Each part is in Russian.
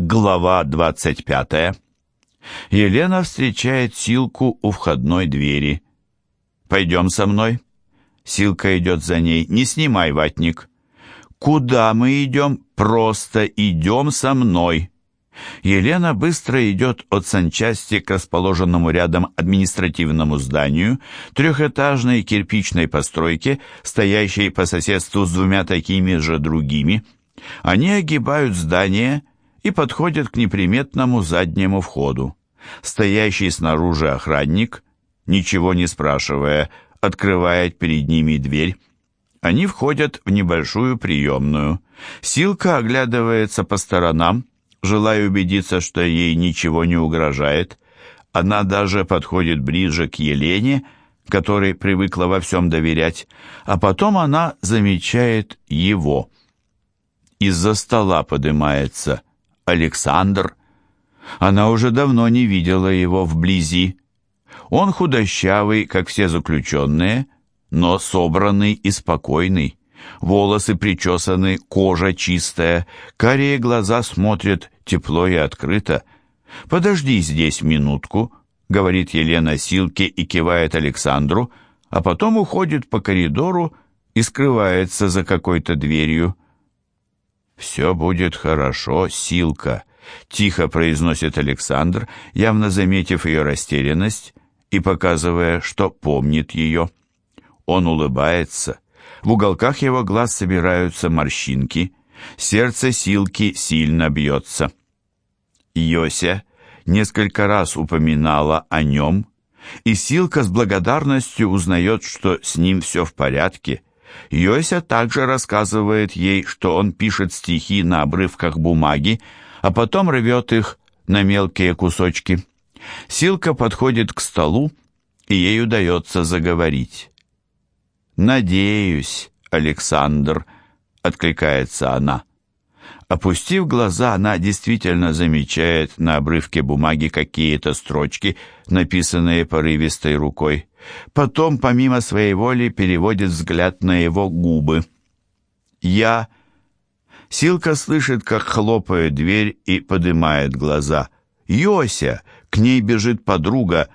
Глава 25. Елена встречает Силку у входной двери. «Пойдем со мной». Силка идет за ней. «Не снимай ватник». «Куда мы идем?» «Просто идем со мной». Елена быстро идет от санчасти к расположенному рядом административному зданию, трехэтажной кирпичной постройке, стоящей по соседству с двумя такими же другими. Они огибают здание и подходят к неприметному заднему входу. Стоящий снаружи охранник, ничего не спрашивая, открывает перед ними дверь. Они входят в небольшую приемную. Силка оглядывается по сторонам, желая убедиться, что ей ничего не угрожает. Она даже подходит ближе к Елене, которой привыкла во всем доверять, а потом она замечает его. Из-за стола поднимается Александр. Она уже давно не видела его вблизи. Он худощавый, как все заключенные, но собранный и спокойный. Волосы причесаны, кожа чистая, карие глаза смотрят тепло и открыто. «Подожди здесь минутку», — говорит Елена Силке и кивает Александру, а потом уходит по коридору и скрывается за какой-то дверью. «Все будет хорошо, Силка», — тихо произносит Александр, явно заметив ее растерянность и показывая, что помнит ее. Он улыбается. В уголках его глаз собираются морщинки. Сердце Силки сильно бьется. Йося несколько раз упоминала о нем, и Силка с благодарностью узнает, что с ним все в порядке — Йося также рассказывает ей, что он пишет стихи на обрывках бумаги, а потом рвет их на мелкие кусочки. Силка подходит к столу, и ей удается заговорить. «Надеюсь, Александр», — откликается она. Опустив глаза, она действительно замечает на обрывке бумаги какие-то строчки, написанные порывистой рукой. Потом, помимо своей воли, переводит взгляд на его губы. «Я...» Силка слышит, как хлопает дверь и поднимает глаза. «Йося!» К ней бежит подруга.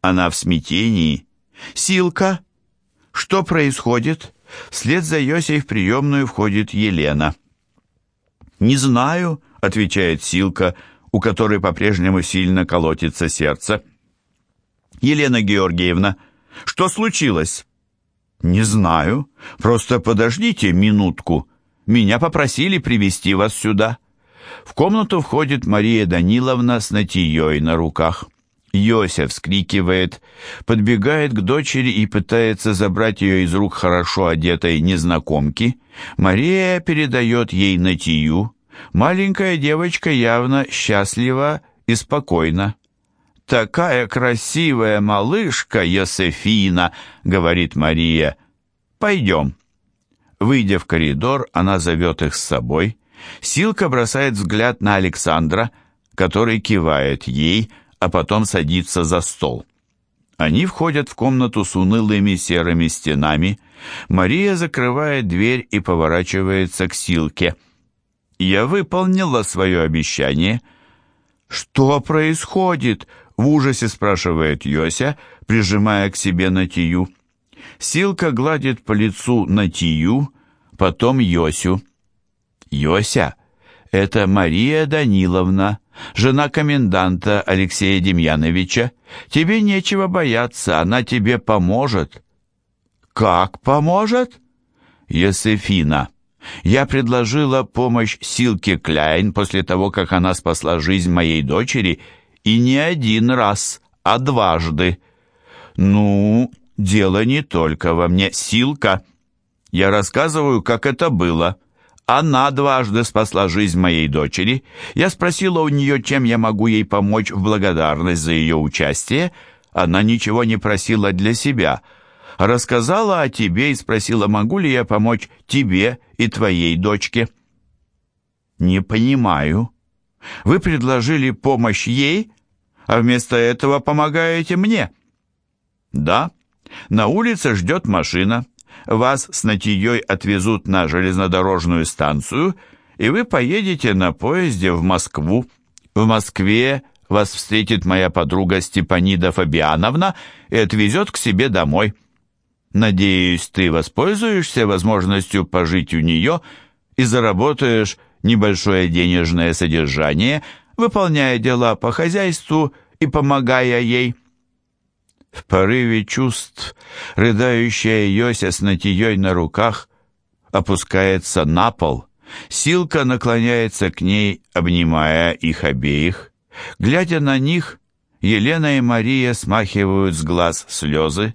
Она в смятении. «Силка!» «Что происходит?» Вслед за Йосей в приемную входит Елена. «Не знаю», — отвечает Силка, у которой по-прежнему сильно колотится сердце. «Елена Георгиевна, что случилось?» «Не знаю. Просто подождите минутку. Меня попросили привести вас сюда». В комнату входит Мария Даниловна с натией на руках. Йося вскрикивает, подбегает к дочери и пытается забрать ее из рук хорошо одетой незнакомки. Мария передает ей натию. Маленькая девочка явно счастлива и спокойна. «Такая красивая малышка Йосефина!» — говорит Мария. «Пойдем». Выйдя в коридор, она зовет их с собой. Силка бросает взгляд на Александра, который кивает ей, а потом садится за стол. Они входят в комнату с унылыми серыми стенами. Мария закрывает дверь и поворачивается к Силке. «Я выполнила свое обещание». «Что происходит?» — в ужасе спрашивает Йося, прижимая к себе Натию. Силка гладит по лицу Натию, потом Йосю. «Йося, это Мария Даниловна, жена коменданта Алексея Демьяновича. Тебе нечего бояться, она тебе поможет». «Как поможет?» «Есефина». Я предложила помощь Силке Кляйн после того, как она спасла жизнь моей дочери, и не один раз, а дважды. Ну, дело не только во мне. Силка. Я рассказываю, как это было. Она дважды спасла жизнь моей дочери. Я спросила у нее, чем я могу ей помочь в благодарность за ее участие. Она ничего не просила для себя. Рассказала о тебе и спросила, могу ли я помочь тебе и твоей дочке. Не понимаю. Вы предложили помощь ей, а вместо этого помогаете мне. Да, на улице ждет машина. Вас с Натией отвезут на железнодорожную станцию, и вы поедете на поезде в Москву. В Москве вас встретит моя подруга Степанида Фабиановна и отвезет к себе домой. Надеюсь, ты воспользуешься возможностью пожить у нее и заработаешь небольшое денежное содержание, выполняя дела по хозяйству и помогая ей. В порыве чувств рыдающая Йося с натией на руках опускается на пол. Силка наклоняется к ней, обнимая их обеих. Глядя на них, Елена и Мария смахивают с глаз слезы.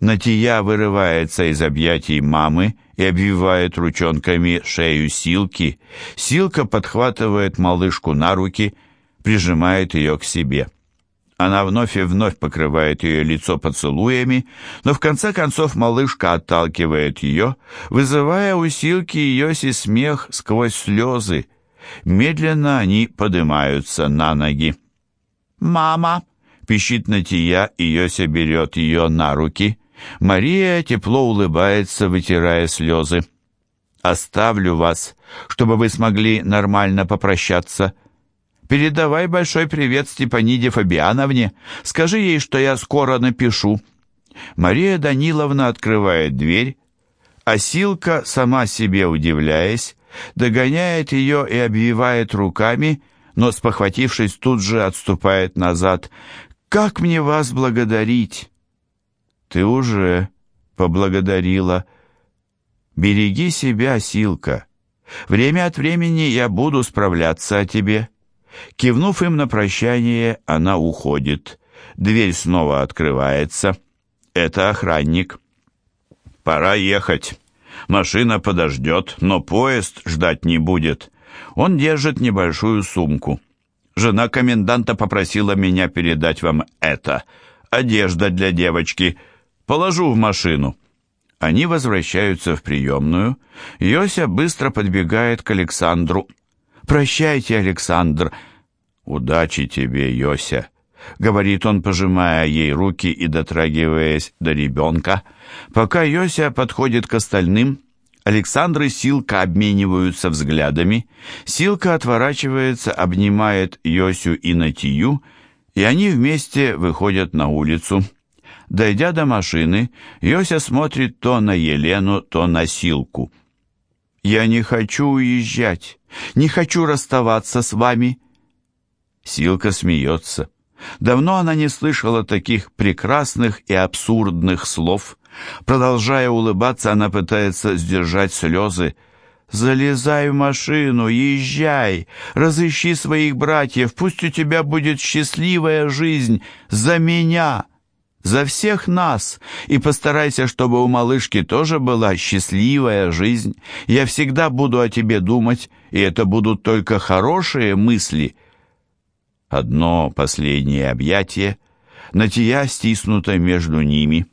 Натия вырывается из объятий мамы и обвивает ручонками шею Силки. Силка подхватывает малышку на руки, прижимает ее к себе. Она вновь и вновь покрывает ее лицо поцелуями, но в конце концов малышка отталкивает ее, вызывая у Силки Йоси смех сквозь слезы. Медленно они поднимаются на ноги. «Мама!» — пищит Натия, и Йося берет ее на руки. Мария тепло улыбается, вытирая слезы. «Оставлю вас, чтобы вы смогли нормально попрощаться. Передавай большой привет Степаниде Фабиановне. Скажи ей, что я скоро напишу». Мария Даниловна открывает дверь, а Силка, сама себе удивляясь, догоняет ее и обвивает руками, но, спохватившись, тут же отступает назад. «Как мне вас благодарить?» «Ты уже поблагодарила. Береги себя, Силка. Время от времени я буду справляться о тебе». Кивнув им на прощание, она уходит. Дверь снова открывается. Это охранник. «Пора ехать. Машина подождет, но поезд ждать не будет. Он держит небольшую сумку. Жена коменданта попросила меня передать вам это. Одежда для девочки. Положу в машину». Они возвращаются в приемную. Йося быстро подбегает к Александру. «Прощайте, Александр!» «Удачи тебе, Йося!» — говорит он, пожимая ей руки и дотрагиваясь до ребенка. Пока Йося подходит к остальным, Александр и Силка обмениваются взглядами. Силка отворачивается, обнимает Йосю и Натию, и они вместе выходят на улицу. Дойдя до машины, Йося смотрит то на Елену, то на Силку. «Я не хочу уезжать, не хочу расставаться с вами», Силка смеется. Давно она не слышала таких прекрасных и абсурдных слов. Продолжая улыбаться, она пытается сдержать слезы. «Залезай в машину, езжай, разыщи своих братьев, пусть у тебя будет счастливая жизнь за меня, за всех нас, и постарайся, чтобы у малышки тоже была счастливая жизнь. Я всегда буду о тебе думать, и это будут только хорошие мысли». Одно последнее объятие, Натия стиснута между ними.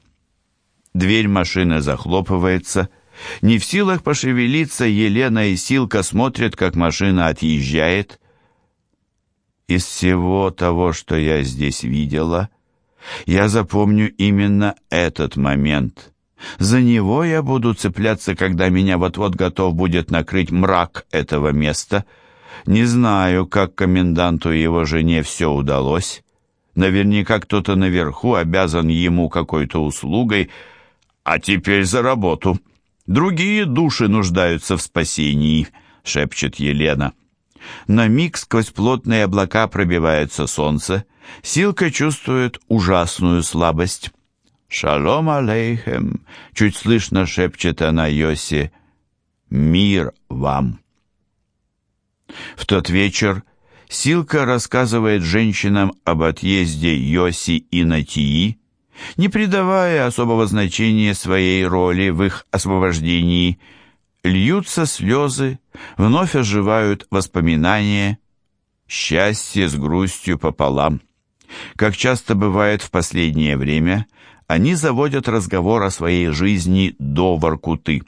Дверь машины захлопывается. Не в силах пошевелиться, Елена и Силка смотрят, как машина отъезжает. Из всего того, что я здесь видела, я запомню именно этот момент. За него я буду цепляться, когда меня вот-вот готов будет накрыть мрак этого места — не знаю, как коменданту и его жене все удалось. Наверняка кто-то наверху обязан ему какой-то услугой. А теперь за работу. Другие души нуждаются в спасении, шепчет Елена. На миг сквозь плотные облака пробивается солнце. Силка чувствует ужасную слабость. «Шалом алейхем!» — чуть слышно шепчет она Йосе. «Мир вам!» В тот вечер Силка рассказывает женщинам об отъезде Йоси и Натии, не придавая особого значения своей роли в их освобождении. Льются слезы, вновь оживают воспоминания, счастье с грустью пополам. Как часто бывает в последнее время, они заводят разговор о своей жизни до Воркуты.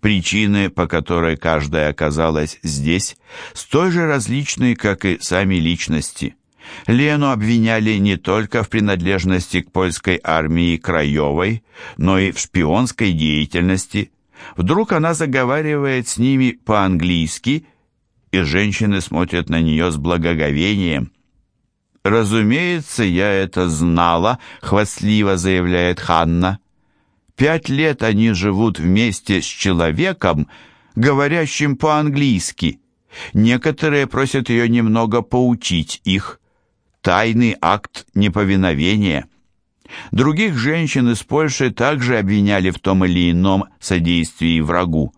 Причины, по которой каждая оказалась здесь, столь же различны, как и сами личности. Лену обвиняли не только в принадлежности к польской армии Краевой, но и в шпионской деятельности. Вдруг она заговаривает с ними по-английски и женщины смотрят на нее с благоговением. «Разумеется, я это знала», — хвастливо заявляет Ханна. «Пять лет они живут вместе с человеком, говорящим по-английски. Некоторые просят ее немного поучить их. Тайный акт неповиновения». Других женщин из Польши также обвиняли в том или ином содействии врагу.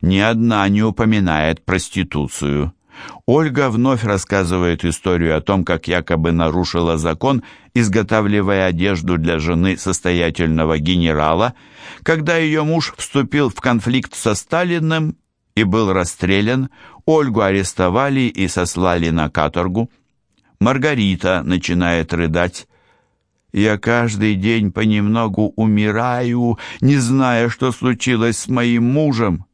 Ни одна не упоминает проституцию. Ольга вновь рассказывает историю о том, как якобы нарушила закон, изготавливая одежду для жены состоятельного генерала, когда ее муж вступил в конфликт со Сталиным и был расстрелян, Ольгу арестовали и сослали на каторгу. Маргарита начинает рыдать. Я каждый день понемногу умираю, не зная, что случилось с моим мужем.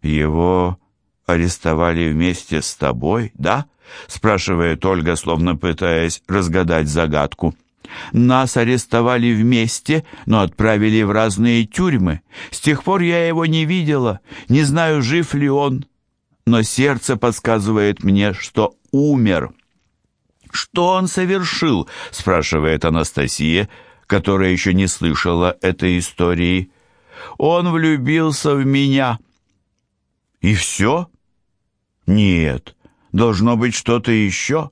Его арестовали вместе с тобой, да? спрашивает Ольга, словно пытаясь разгадать загадку. Нас арестовали вместе, но отправили в разные тюрьмы. С тех пор я его не видела, не знаю, жив ли он, но сердце подсказывает мне, что умер. «Что он совершил?» — спрашивает Анастасия, которая еще не слышала этой истории. «Он влюбился в меня». «И все?» «Нет, должно быть что-то еще.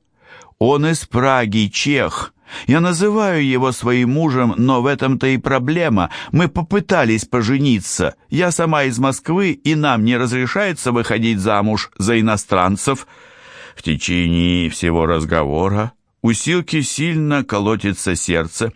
Он из Праги, чех. Я называю его своим мужем, но в этом-то и проблема. Мы попытались пожениться. Я сама из Москвы, и нам не разрешается выходить замуж за иностранцев». В течение всего разговора у Силки сильно колотится сердце.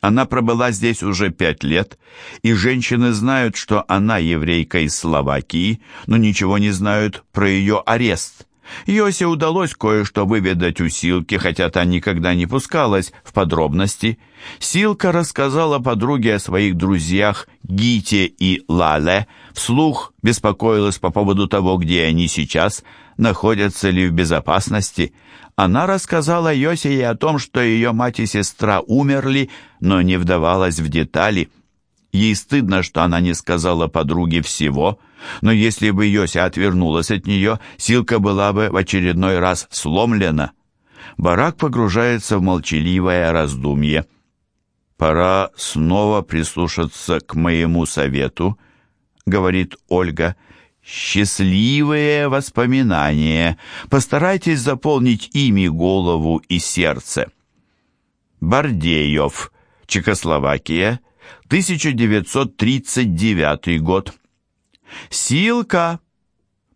Она пробыла здесь уже пять лет, и женщины знают, что она еврейка из Словакии, но ничего не знают про ее арест. Йосе удалось кое-что выведать у Силки, хотя та никогда не пускалась в подробности. Силка рассказала подруге о своих друзьях Гите и Лале, вслух беспокоилась по поводу того, где они сейчас, находятся ли в безопасности. Она рассказала Йосе и о том, что ее мать и сестра умерли, но не вдавалась в детали. Ей стыдно, что она не сказала подруге всего, но если бы Йося отвернулась от нее, Силка была бы в очередной раз сломлена. Барак погружается в молчаливое раздумье. «Пора снова прислушаться к моему совету», — говорит Ольга, — Счастливые воспоминания. Постарайтесь заполнить ими голову и сердце. Бардеев, Чехословакия, 1939 год. Силка,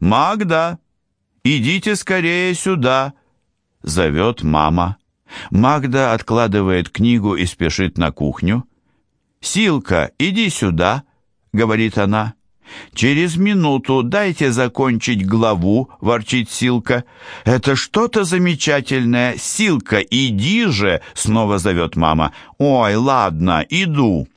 Магда, идите скорее сюда, зовет мама. Магда откладывает книгу и спешит на кухню. «Силка, иди сюда», — говорит она. «Через минуту дайте закончить главу», — ворчит Силка. «Это что-то замечательное. Силка, иди же!» — снова зовет мама. «Ой, ладно, иду».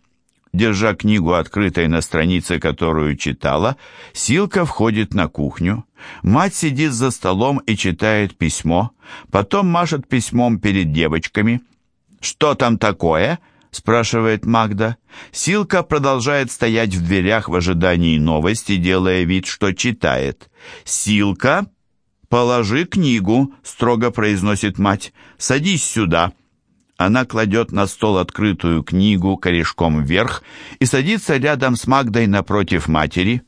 Держа книгу открытой на странице, которую читала, Силка входит на кухню. Мать сидит за столом и читает письмо, потом машет письмом перед девочками. «Что там такое?» спрашивает Магда. Силка продолжает стоять в дверях в ожидании новости, делая вид, что читает. «Силка, положи книгу», — строго произносит мать. «Садись сюда». Она кладет на стол открытую книгу корешком вверх и садится рядом с Магдой напротив матери.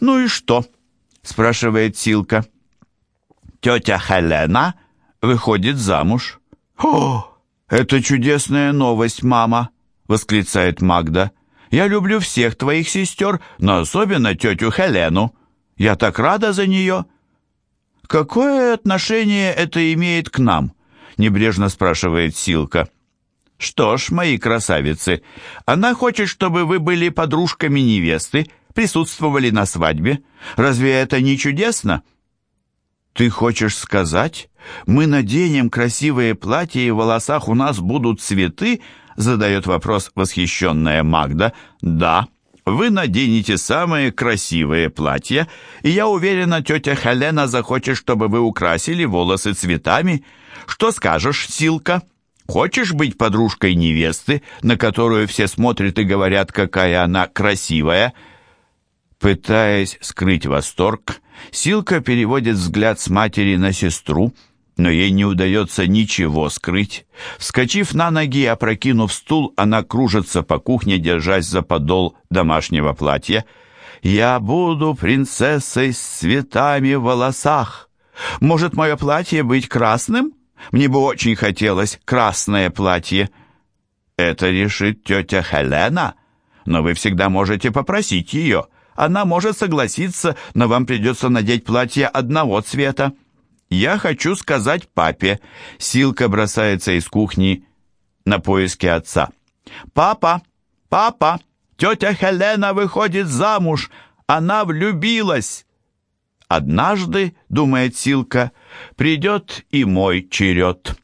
«Ну и что?» — спрашивает Силка. «Тетя Хелена выходит замуж». «О!» «Это чудесная новость, мама!» — восклицает Магда. «Я люблю всех твоих сестер, но особенно тетю Хелену. Я так рада за нее!» «Какое отношение это имеет к нам?» — небрежно спрашивает Силка. «Что ж, мои красавицы, она хочет, чтобы вы были подружками невесты, присутствовали на свадьбе. Разве это не чудесно?» «Ты хочешь сказать, мы наденем красивые платья и в волосах у нас будут цветы?» задает вопрос восхищенная Магда. «Да, вы наденете самые красивые платья, и я уверена, тетя Хелена захочет, чтобы вы украсили волосы цветами. Что скажешь, Силка? Хочешь быть подружкой невесты, на которую все смотрят и говорят, какая она красивая?» Пытаясь скрыть восторг, Силка переводит взгляд с матери на сестру, но ей не удается ничего скрыть. Вскочив на ноги и опрокинув стул, она кружится по кухне, держась за подол домашнего платья. «Я буду принцессой с цветами в волосах. Может, мое платье быть красным? Мне бы очень хотелось красное платье». «Это решит тетя Хелена, но вы всегда можете попросить ее. Она может согласиться, но вам придется надеть платье одного цвета». «Я хочу сказать папе». Силка бросается из кухни на поиски отца. «Папа! Папа! Тетя Хелена выходит замуж! Она влюбилась!» «Однажды, — думает Силка, — придет и мой черед».